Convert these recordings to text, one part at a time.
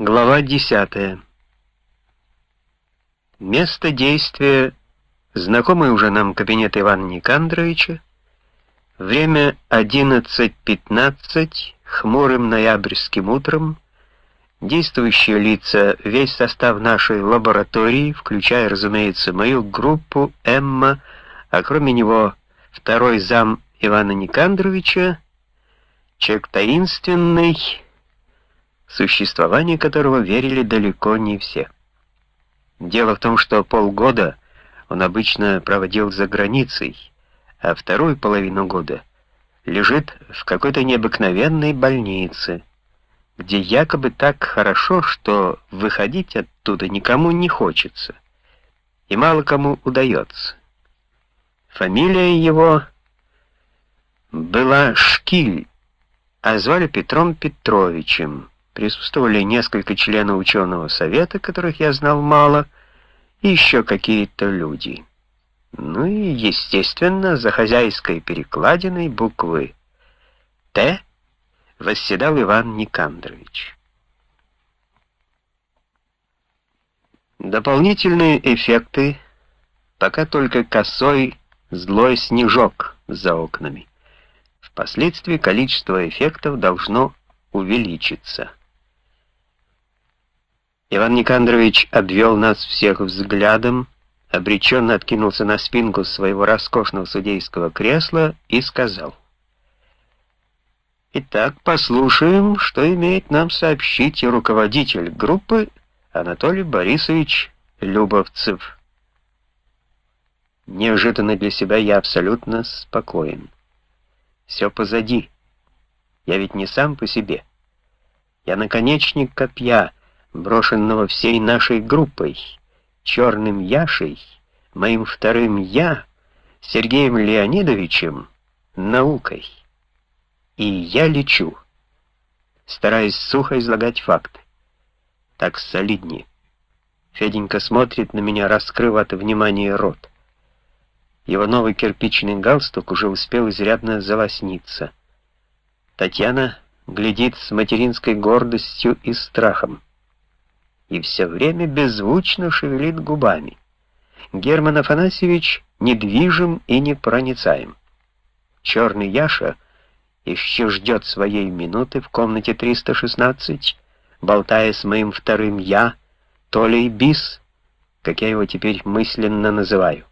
Глава 10. Место действия — знакомый уже нам кабинет Ивана Никандровича. Время 11.15, хмурым ноябрьским утром. Действующие лица, весь состав нашей лаборатории, включая, разумеется, мою группу, Эмма, а кроме него второй зам Ивана Никандровича, человек таинственный, существование которого верили далеко не все. Дело в том, что полгода он обычно проводил за границей, а вторую половину года лежит в какой-то необыкновенной больнице, где якобы так хорошо, что выходить оттуда никому не хочется, и мало кому удается. Фамилия его была Шкиль, а звали Петром Петровичем. Присутствовали несколько членов ученого совета, которых я знал мало, и еще какие-то люди. Ну и, естественно, за хозяйской перекладиной буквы «Т» восседал Иван Никандрович. Дополнительные эффекты, пока только косой злой снежок за окнами. Впоследствии количество эффектов должно увеличиться. Иван Никандрович обвел нас всех взглядом, обреченно откинулся на спинку своего роскошного судейского кресла и сказал. «Итак, послушаем, что имеет нам сообщить руководитель группы Анатолий Борисович Любовцев». Неожиданно для себя я абсолютно спокоен. Все позади. Я ведь не сам по себе. Я наконечник копья — брошенного всей нашей группой, черным Яшей, моим вторым «я», Сергеем Леонидовичем, наукой. И я лечу, стараясь сухо излагать факты. Так солиднее. Феденька смотрит на меня, раскрыв от внимания рот. Его новый кирпичный галстук уже успел изрядно залосниться. Татьяна глядит с материнской гордостью и страхом и все время беззвучно шевелит губами. Герман Афанасьевич недвижим и непроницаем. Черный Яша еще ждет своей минуты в комнате 316, болтая с моим вторым «я», Толей Бис, как я его теперь мысленно называю.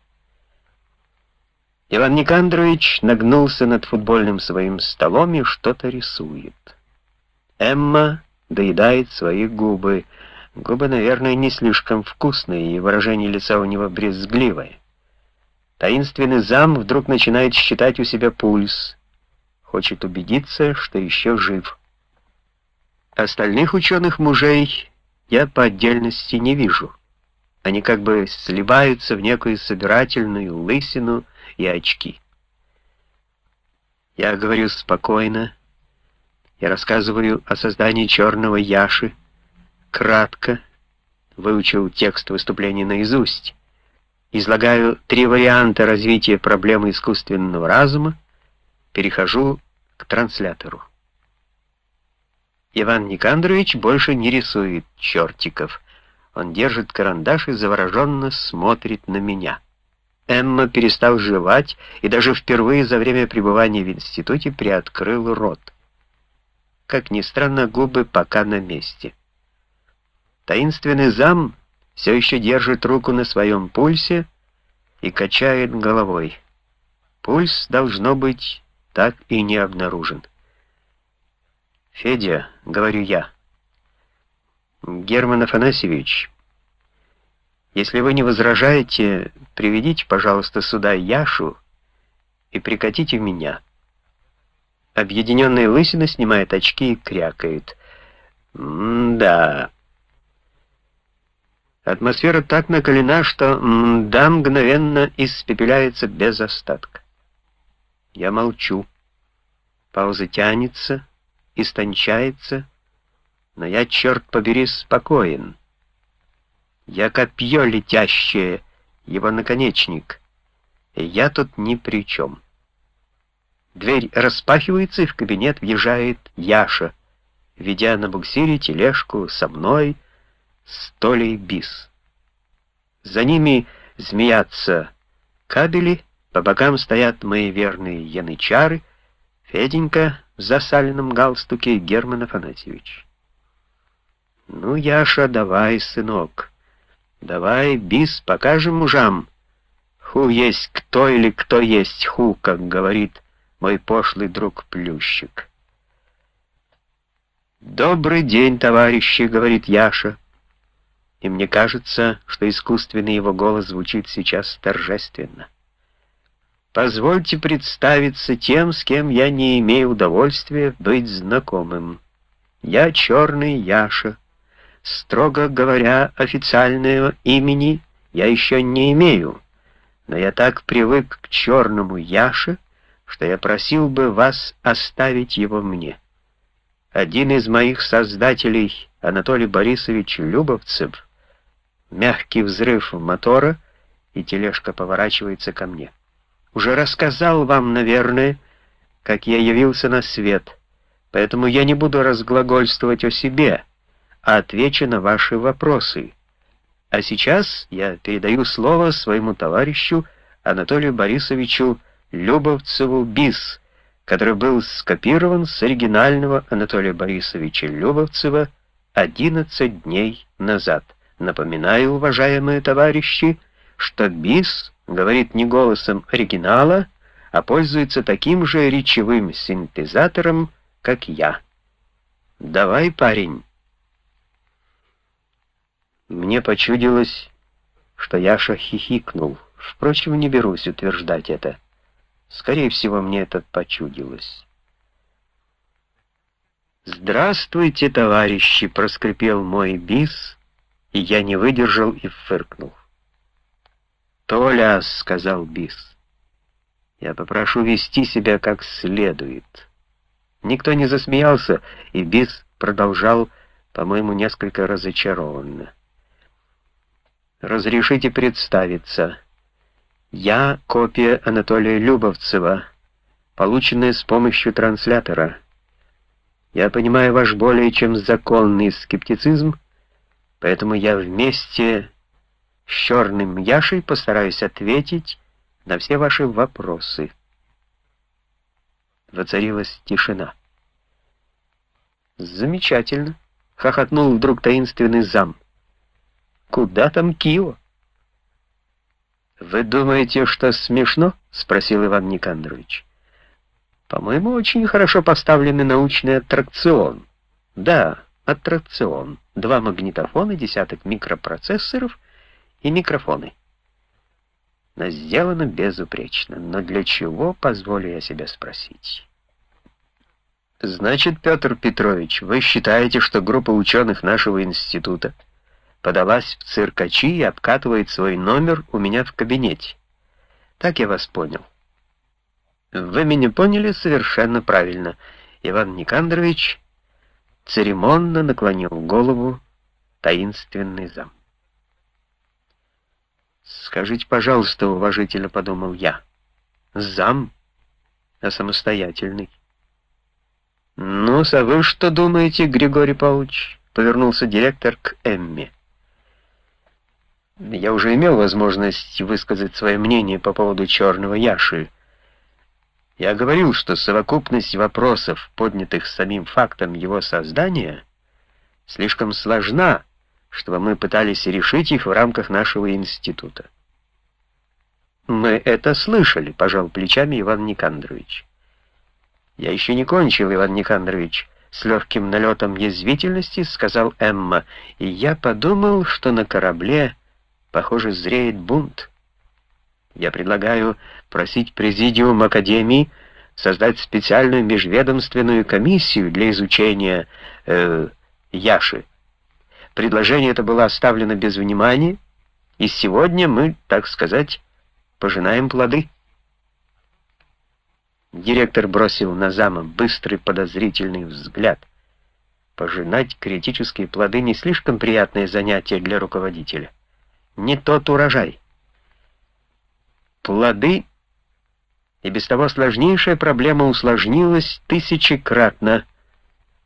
Иван Никандрович нагнулся над футбольным своим столом и что-то рисует. Эмма доедает свои губы, Губы, наверное, не слишком вкусные, и выражение лица у него брезгливое. Таинственный зам вдруг начинает считать у себя пульс. Хочет убедиться, что еще жив. Остальных ученых мужей я по отдельности не вижу. Они как бы сливаются в некую собирательную лысину и очки. Я говорю спокойно. Я рассказываю о создании черного Яши, кратко, выучил текст выступления наизусть. Излагаю три варианта развития проблемы искусственного разума, перехожу к транслятору. Иван Никандрович больше не рисует чертиков. Он держит карандаш и завороженно смотрит на меня. Эмма перестал жевать и даже впервые за время пребывания в институте приоткрыл рот. Как ни странно, губы пока на месте. Таинственный зам все еще держит руку на своем пульсе и качает головой. Пульс, должно быть, так и не обнаружен. «Федя», — говорю я, — «Герман Афанасьевич, если вы не возражаете, приведите, пожалуйста, сюда Яшу и прикатите меня». Объединенная лысина снимает очки и крякает. «М-да...» Атмосфера так накалена, что «да» мгновенно испепеляется без остатка. Я молчу. Пауза тянется, истончается, но я, черт побери, спокоен. Я копье летящее, его наконечник, и я тут ни при чем. Дверь распахивается, и в кабинет въезжает Яша, ведя на буксире тележку со мной, с Толей Бис. За ними змеятся кабели, по бокам стоят мои верные янычары, Феденька в засаленном галстуке Герман Афанасьевич. «Ну, Яша, давай, сынок, давай, бис, покажем мужам. Ху есть кто или кто есть ху, как говорит мой пошлый друг Плющик». «Добрый день, товарищи», — говорит Яша. И мне кажется, что искусственный его голос звучит сейчас торжественно. «Позвольте представиться тем, с кем я не имею удовольствия быть знакомым. Я Черный Яша. Строго говоря, официального имени я еще не имею, но я так привык к Черному Яше, что я просил бы вас оставить его мне». Один из моих создателей, Анатолий Борисович Любовцев, мягкий взрыв мотора, и тележка поворачивается ко мне. Уже рассказал вам, наверное, как я явился на свет, поэтому я не буду разглагольствовать о себе, а отвечу на ваши вопросы. А сейчас я передаю слово своему товарищу Анатолию Борисовичу Любовцеву-Бис, который был скопирован с оригинального Анатолия Борисовича Любовцева 11 дней назад. Напоминаю, уважаемые товарищи, что БИС говорит не голосом оригинала, а пользуется таким же речевым синтезатором, как я. Давай, парень. Мне почудилось, что Яша хихикнул. Впрочем, не берусь утверждать это. Скорее всего, мне это почудилось. «Здравствуйте, товарищи!» — проскрипел мой бис, и я не выдержал и фыркнул. «Толя!» — сказал бис. «Я попрошу вести себя как следует». Никто не засмеялся, и бис продолжал, по-моему, несколько разочарованно. «Разрешите представиться». Я — копия Анатолия Любовцева, полученная с помощью транслятора. Я понимаю ваш более чем законный скептицизм, поэтому я вместе с Черным Яшей постараюсь ответить на все ваши вопросы. Воцарилась тишина. «Замечательно!» — хохотнул вдруг таинственный зам. «Куда там Кио?» «Вы думаете, что смешно?» — спросил Иван Никандрович. «По-моему, очень хорошо поставленный научный аттракцион». «Да, аттракцион. Два магнитофона, десяток микропроцессоров и микрофоны». Но сделано безупречно. Но для чего, позволю я себе спросить? «Значит, Петр Петрович, вы считаете, что группа ученых нашего института...» подалась в циркачи и обкатывает свой номер у меня в кабинете. Так я вас понял. Вы меня поняли совершенно правильно. Иван Никандрович церемонно наклонил голову таинственный зам. «Скажите, пожалуйста, уважительно подумал я, зам, а самостоятельный?» «Ну, а вы что думаете, Григорий Павлович?» — повернулся директор к Эмме. Я уже имел возможность высказать свое мнение по поводу черного Яши. Я говорил, что совокупность вопросов, поднятых самим фактом его создания, слишком сложна, чтобы мы пытались решить их в рамках нашего института. «Мы это слышали», — пожал плечами Иван Никандрович. «Я еще не кончил, Иван Никандрович», — с легким налетом язвительности сказал Эмма, и я подумал, что на корабле Похоже, зреет бунт. Я предлагаю просить Президиум Академии создать специальную межведомственную комиссию для изучения э, Яши. Предложение это было оставлено без внимания, и сегодня мы, так сказать, пожинаем плоды. Директор бросил на зама быстрый подозрительный взгляд. Пожинать критические плоды не слишком приятное занятие для руководителя не тот урожай. Плоды, и без того сложнейшая проблема усложнилась тысячекратно,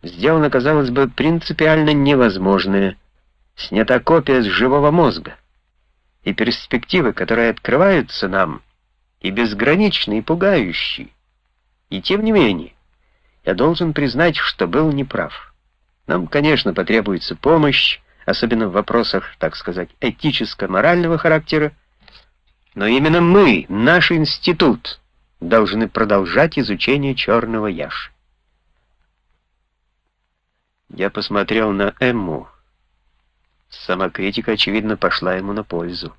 Сделано, казалось бы, принципиально невозможное. Снята копия с живого мозга. И перспективы, которые открываются нам, и безграничны, и пугающие. И тем не менее, я должен признать, что был неправ. Нам, конечно, потребуется помощь, особенно в вопросах, так сказать, этическо-морального характера, но именно мы, наш институт, должны продолжать изучение черного яши. Я посмотрел на Эмму. Самокритика, очевидно, пошла ему на пользу.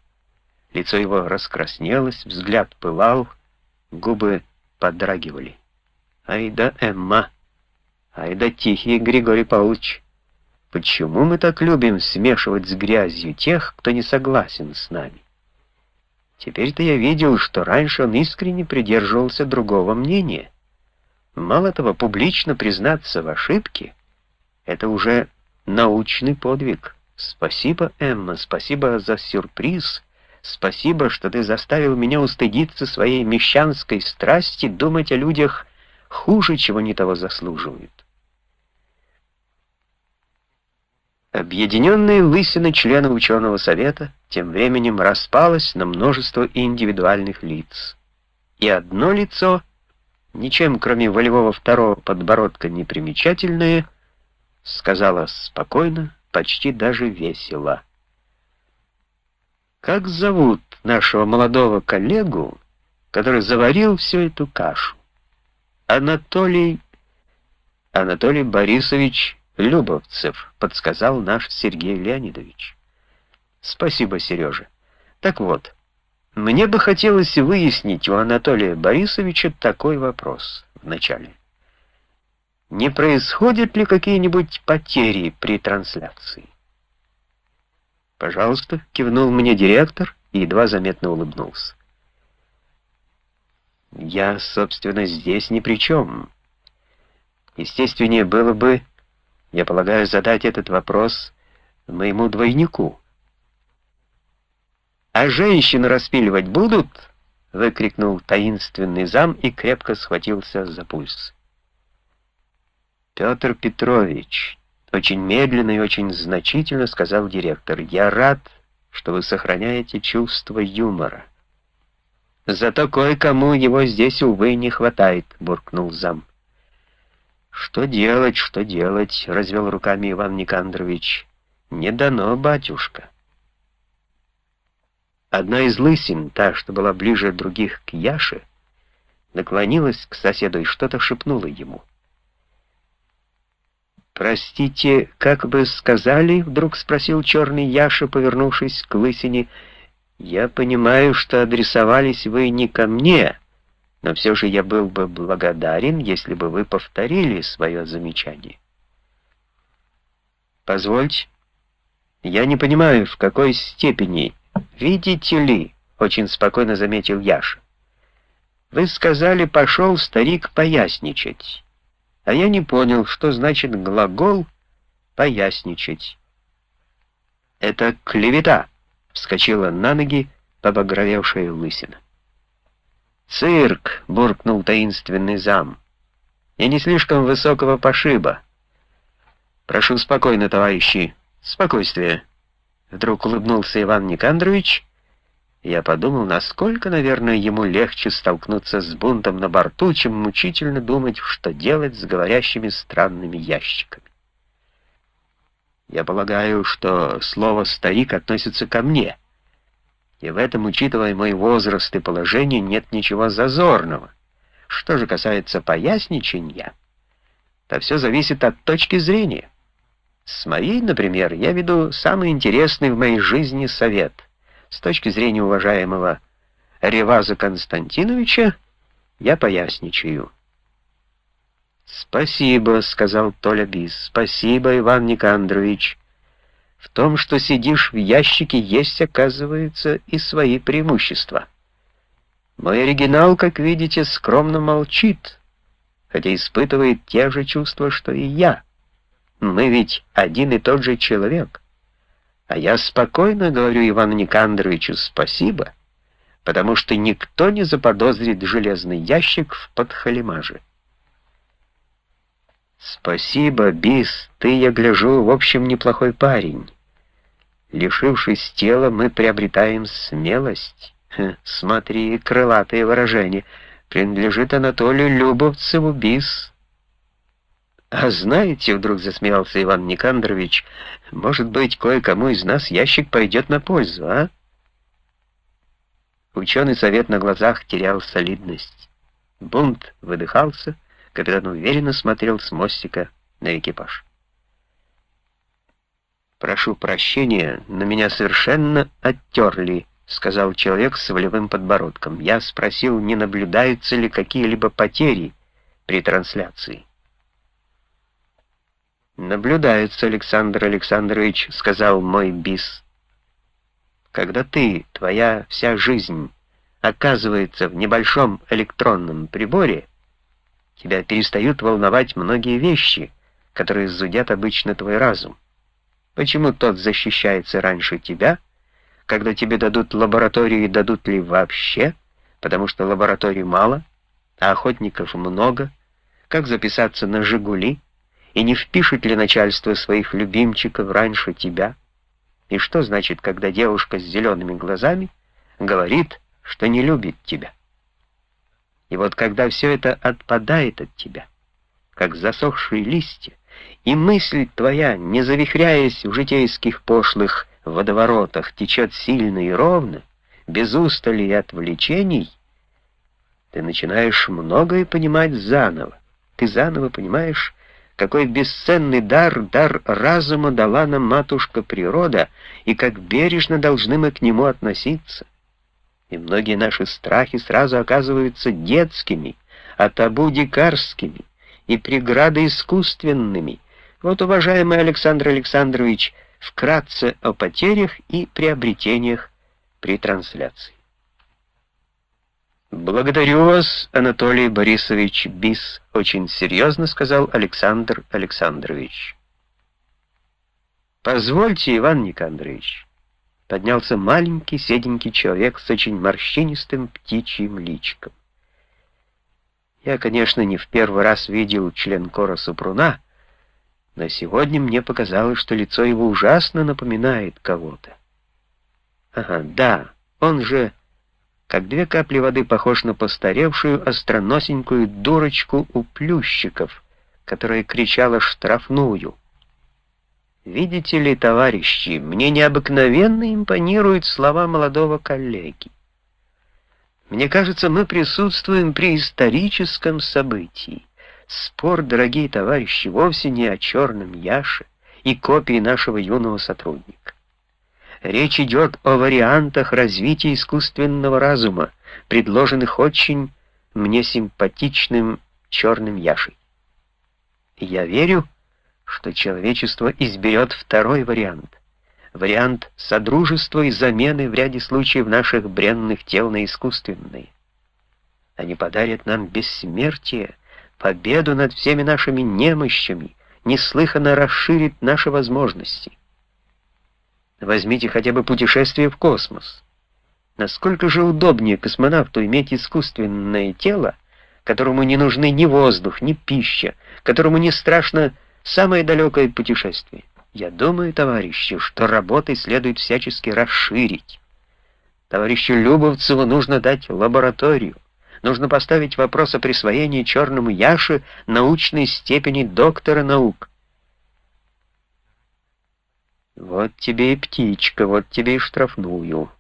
Лицо его раскраснелось, взгляд пылал, губы подрагивали. «Ай да, Эмма! Ай да тихий Григорий Павлович! Почему мы так любим смешивать с грязью тех, кто не согласен с нами? Теперь-то я видел, что раньше он искренне придерживался другого мнения. Мало того, публично признаться в ошибке — это уже научный подвиг. Спасибо, Эмма, спасибо за сюрприз. Спасибо, что ты заставил меня устыдиться своей мещанской страсти думать о людях хуже, чего не того заслуживают. Объединенная лысина членов ученого совета тем временем распалась на множество индивидуальных лиц. И одно лицо, ничем кроме волевого второго подбородка непримечательное, сказала спокойно, почти даже весело. «Как зовут нашего молодого коллегу, который заварил всю эту кашу?» «Анатолий... Анатолий Борисович Любовцев», — подсказал наш Сергей Леонидович. «Спасибо, Сережа. Так вот, мне бы хотелось выяснить у Анатолия Борисовича такой вопрос вначале. Не происходят ли какие-нибудь потери при трансляции?» «Пожалуйста», — кивнул мне директор и едва заметно улыбнулся. «Я, собственно, здесь ни при чем. Естественнее было бы я полагаю, задать этот вопрос моему двойнику. «А женщин распиливать будут?» — выкрикнул таинственный зам и крепко схватился за пульс. «Петр Петрович», — очень медленно и очень значительно сказал директор, «я рад, что вы сохраняете чувство юмора». «Зато кое-кому его здесь, увы, не хватает», — буркнул зам. «Что делать, что делать?» — развел руками Иван Никандрович. «Не дано, батюшка». Одна из лысин, та, что была ближе других к Яше, наклонилась к соседу и что-то шепнула ему. «Простите, как бы сказали?» — вдруг спросил черный Яша, повернувшись к лысине. «Я понимаю, что адресовались вы не ко мне» но все же я был бы благодарен, если бы вы повторили свое замечание. Позвольте, я не понимаю, в какой степени. Видите ли, очень спокойно заметил Яша. Вы сказали, пошел старик поясничать, а я не понял, что значит глагол «поясничать». «Это клевета!» — вскочила на ноги побагровевшая лысина. «Цирк!» — буркнул таинственный зам. «И не слишком высокого пошиба. Прошу спокойно, товарищи. Спокойствие!» Вдруг улыбнулся Иван Никандрович. Я подумал, насколько, наверное, ему легче столкнуться с бунтом на борту, чем мучительно думать, что делать с говорящими странными ящиками. Я полагаю, что слово «старик» относится ко мне — и в этом, учитывая мой возраст и положение, нет ничего зазорного. Что же касается поясничения, то все зависит от точки зрения. С моей, например, я веду самый интересный в моей жизни совет. С точки зрения уважаемого Реваза Константиновича я поясничаю. «Спасибо», — сказал Толя Бис, — «спасибо, Иван Никандрович». В том, что сидишь в ящике, есть, оказывается, и свои преимущества. Мой оригинал, как видите, скромно молчит, хотя испытывает те же чувства, что и я. Мы ведь один и тот же человек. А я спокойно говорю Ивану Никандровичу спасибо, потому что никто не заподозрит железный ящик в подхалимаже. Спасибо, Бис, ты, я гляжу, в общем, неплохой парень. Лишившись тела, мы приобретаем смелость. Хе, смотри, крылатое выражение. Принадлежит Анатолию Любовцеву, Бис. А знаете, вдруг засмеялся Иван Никандрович, может быть, кое-кому из нас ящик пойдет на пользу, а? Ученый совет на глазах терял солидность. Бунт выдыхался, капитан уверенно смотрел с мостика на экипаж. «Прошу прощения, но меня совершенно оттерли», — сказал человек с волевым подбородком. «Я спросил, не наблюдаются ли какие-либо потери при трансляции». «Наблюдаются, Александр Александрович», — сказал мой бис. «Когда ты, твоя вся жизнь, оказывается в небольшом электронном приборе, тебя перестают волновать многие вещи, которые зудят обычно твой разум. Почему тот защищается раньше тебя, когда тебе дадут лабораторию и дадут ли вообще, потому что лабораторий мало, а охотников много, как записаться на «Жигули», и не впишет ли начальство своих любимчиков раньше тебя? И что значит, когда девушка с зелеными глазами говорит, что не любит тебя? И вот когда все это отпадает от тебя, как засохшие листья, и мысль твоя, не завихряясь в житейских пошлых водоворотах, течет сильно и ровно, без устали и отвлечений, ты начинаешь многое понимать заново. Ты заново понимаешь, какой бесценный дар, дар разума дала нам матушка природа, и как бережно должны мы к нему относиться. И многие наши страхи сразу оказываются детскими, а табу дикарскими, и преграды искусственными. Вот, уважаемый Александр Александрович, вкратце о потерях и приобретениях при трансляции. «Благодарю вас, Анатолий Борисович Бис», — очень серьезно сказал Александр Александрович. «Позвольте, Иван Никандрович», — поднялся маленький седенький человек с очень морщинистым птичьим личиком. Я, конечно, не в первый раз видел член кора Супруна, но сегодня мне показалось, что лицо его ужасно напоминает кого-то. Ага, да, он же как две капли воды похож на постаревшую остроносенькую дурочку у плющиков, которая кричала штрафную. Видите ли, товарищи, мне необыкновенно импонируют слова молодого коллеги. Мне кажется, мы присутствуем при историческом событии. Спор, дорогие товарищи, вовсе не о черном Яше и копии нашего юного сотрудника. Речь идет о вариантах развития искусственного разума, предложенных очень мне симпатичным черным Яшей. Я верю, что человечество изберет второй вариант. Вариант содружества и замены в ряде случаев наших бренных тел на искусственные. Они подарят нам бессмертие, победу над всеми нашими немощами, неслыханно расширит наши возможности. Возьмите хотя бы путешествие в космос. Насколько же удобнее космонавту иметь искусственное тело, которому не нужны ни воздух, ни пища, которому не страшно самое далекое путешествие. Я думаю, товарищи, что работы следует всячески расширить. Товарищу Любовцеву нужно дать лабораторию. Нужно поставить вопрос о присвоении черному Яше научной степени доктора наук. Вот тебе и птичка, вот тебе и штрафную.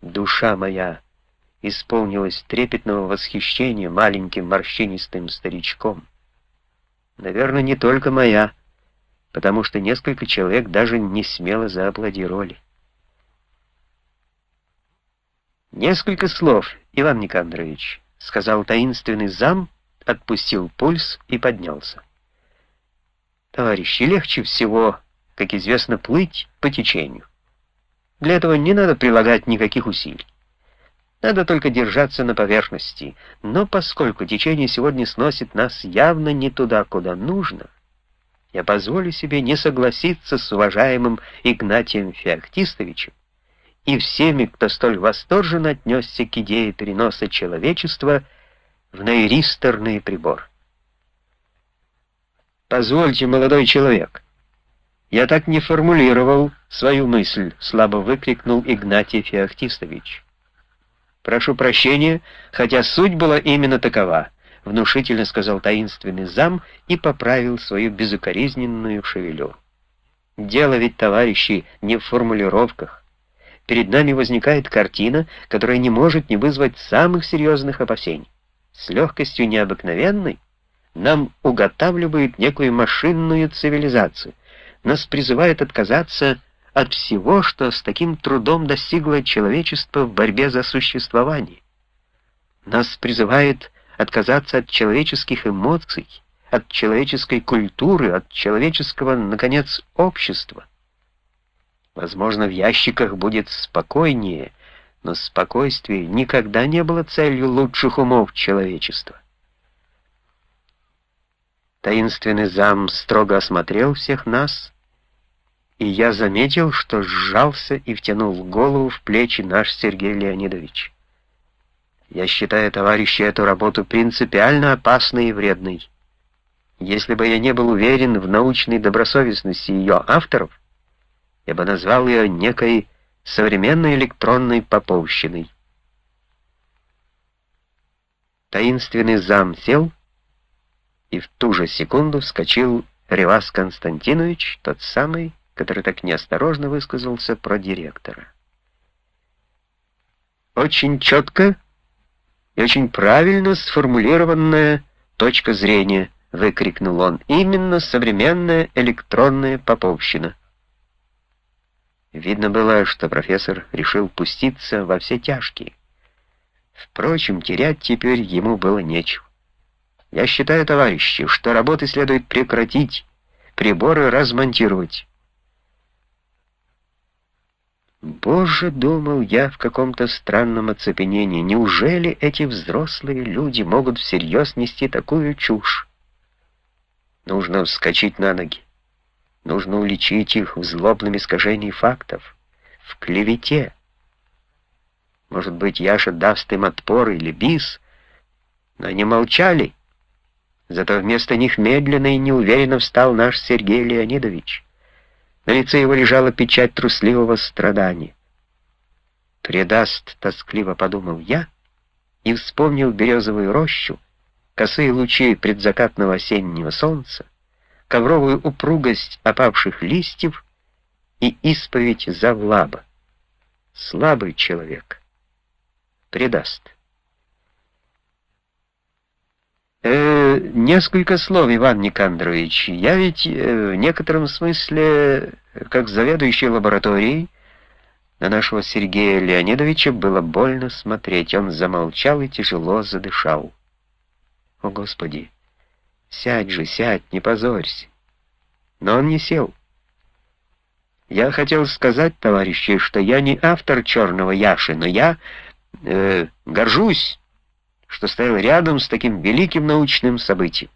Душа моя исполнилась трепетного восхищения маленьким морщинистым старичком. Наверное, не только моя, потому что несколько человек даже не смело зааплодировали. «Несколько слов, Иван Никандрович», — сказал таинственный зам, отпустил пульс и поднялся. «Товарищи, легче всего как известно, плыть по течению. Для этого не надо прилагать никаких усилий. Надо только держаться на поверхности. Но поскольку течение сегодня сносит нас явно не туда, куда нужно, я позволю себе не согласиться с уважаемым Игнатием Феоктистовичем и всеми, кто столь восторженно отнесся к идее переноса человечества в наиристорный прибор. «Позвольте, молодой человек». «Я так не формулировал свою мысль», — слабо выкрикнул Игнатий Феоктистович. «Прошу прощения, хотя суть была именно такова», — внушительно сказал таинственный зам и поправил свою безукоризненную шевелюру. «Дело ведь, товарищи, не в формулировках. Перед нами возникает картина, которая не может не вызвать самых серьезных опасений. С легкостью необыкновенной нам уготавливают некую машинную цивилизацию, нас призывают отказаться от всего, что с таким трудом достигло человечество в борьбе за существование. Нас призывает отказаться от человеческих эмоций, от человеческой культуры, от человеческого, наконец, общества. Возможно, в ящиках будет спокойнее, но спокойствие никогда не было целью лучших умов человечества. Таинственный зам строго осмотрел всех нас, и я заметил, что сжался и втянул голову в плечи наш Сергей Леонидович. Я считаю, товарищи, эту работу принципиально опасной и вредной. Если бы я не был уверен в научной добросовестности ее авторов, я бы назвал ее некой современной электронной поповщиной. Таинственный зам сел, и в ту же секунду вскочил Ревас Константинович, тот самый, который так неосторожно высказался про директора. Очень четко и очень правильно сформулированная точка зрения, выкрикнул он, именно современная электронная поповщина. Видно было, что профессор решил пуститься во все тяжкие. Впрочем, терять теперь ему было нечего. Я считаю, товарищи, что работы следует прекратить, приборы размонтировать. Боже, думал я в каком-то странном оцепенении, неужели эти взрослые люди могут всерьез нести такую чушь? Нужно вскочить на ноги. Нужно уличить их в злобном искажении фактов, в клевете. Может быть, Яша даст им отпор или бис, но они молчали. Зато вместо них медленно и неуверенно встал наш Сергей Леонидович. На лице его лежала печать трусливого страдания. «Предаст», — тоскливо подумал я, и вспомнил березовую рощу, косые лучи предзакатного осеннего солнца, ковровую упругость опавших листьев и исповедь Завлаба. Слабый человек. Предаст. Э, несколько слов, Иван Никандрович. Я ведь э, в некотором смысле, как заведующий лабораторией, на нашего Сергея Леонидовича было больно смотреть. Он замолчал и тяжело задышал. О, Господи! Сядь же, сядь, не позорься. Но он не сел. Я хотел сказать, товарищи, что я не автор «Черного Яши», но я э, горжусь, что стоял рядом с таким великим научным событием.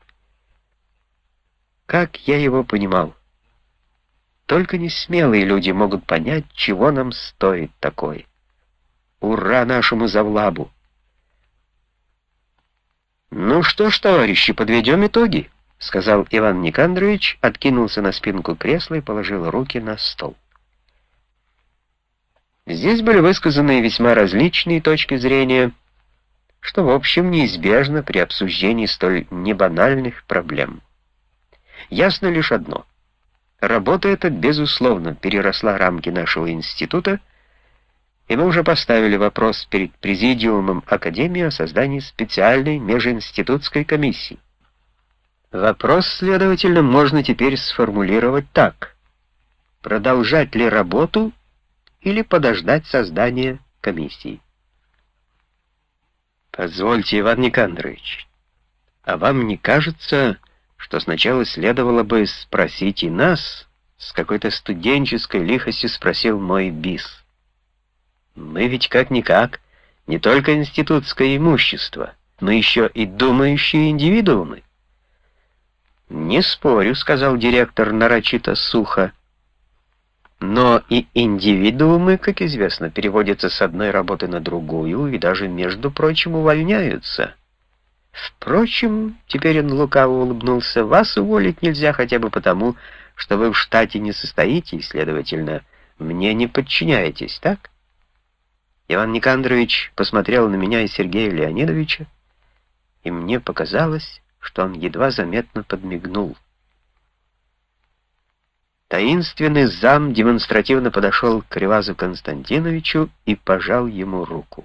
Как я его понимал? Только не смелые люди могут понять, чего нам стоит такое. Ура нашему завлабу! «Ну что ж, товарищи, подведем итоги», — сказал Иван Никандрович, откинулся на спинку кресла и положил руки на стол. Здесь были высказаны весьма различные точки зрения, что, в общем, неизбежно при обсуждении столь небанальных проблем. Ясно лишь одно. Работа эта, безусловно, переросла рамки нашего института, и мы уже поставили вопрос перед Президиумом Академии о создании специальной межинститутской комиссии. Вопрос, следовательно, можно теперь сформулировать так. Продолжать ли работу или подождать создания комиссии? Позвольте, Иван Никандрович, а вам не кажется, что сначала следовало бы спросить и нас, с какой-то студенческой лихостью спросил мой бис. Мы ведь как-никак не только институтское имущество, но еще и думающие индивидуумы. «Не спорю», — сказал директор нарочито сухо. «Но и индивидуумы, как известно, переводятся с одной работы на другую и даже, между прочим, увольняются. Впрочем, теперь он лукаво улыбнулся, вас уволить нельзя хотя бы потому, что вы в штате не состоите и, следовательно, мне не подчиняетесь, так? Иван Никандрович посмотрел на меня и Сергея Леонидовича, и мне показалось, что он едва заметно подмигнул. Таинственный зам демонстративно подошел к Ревазу Константиновичу и пожал ему руку.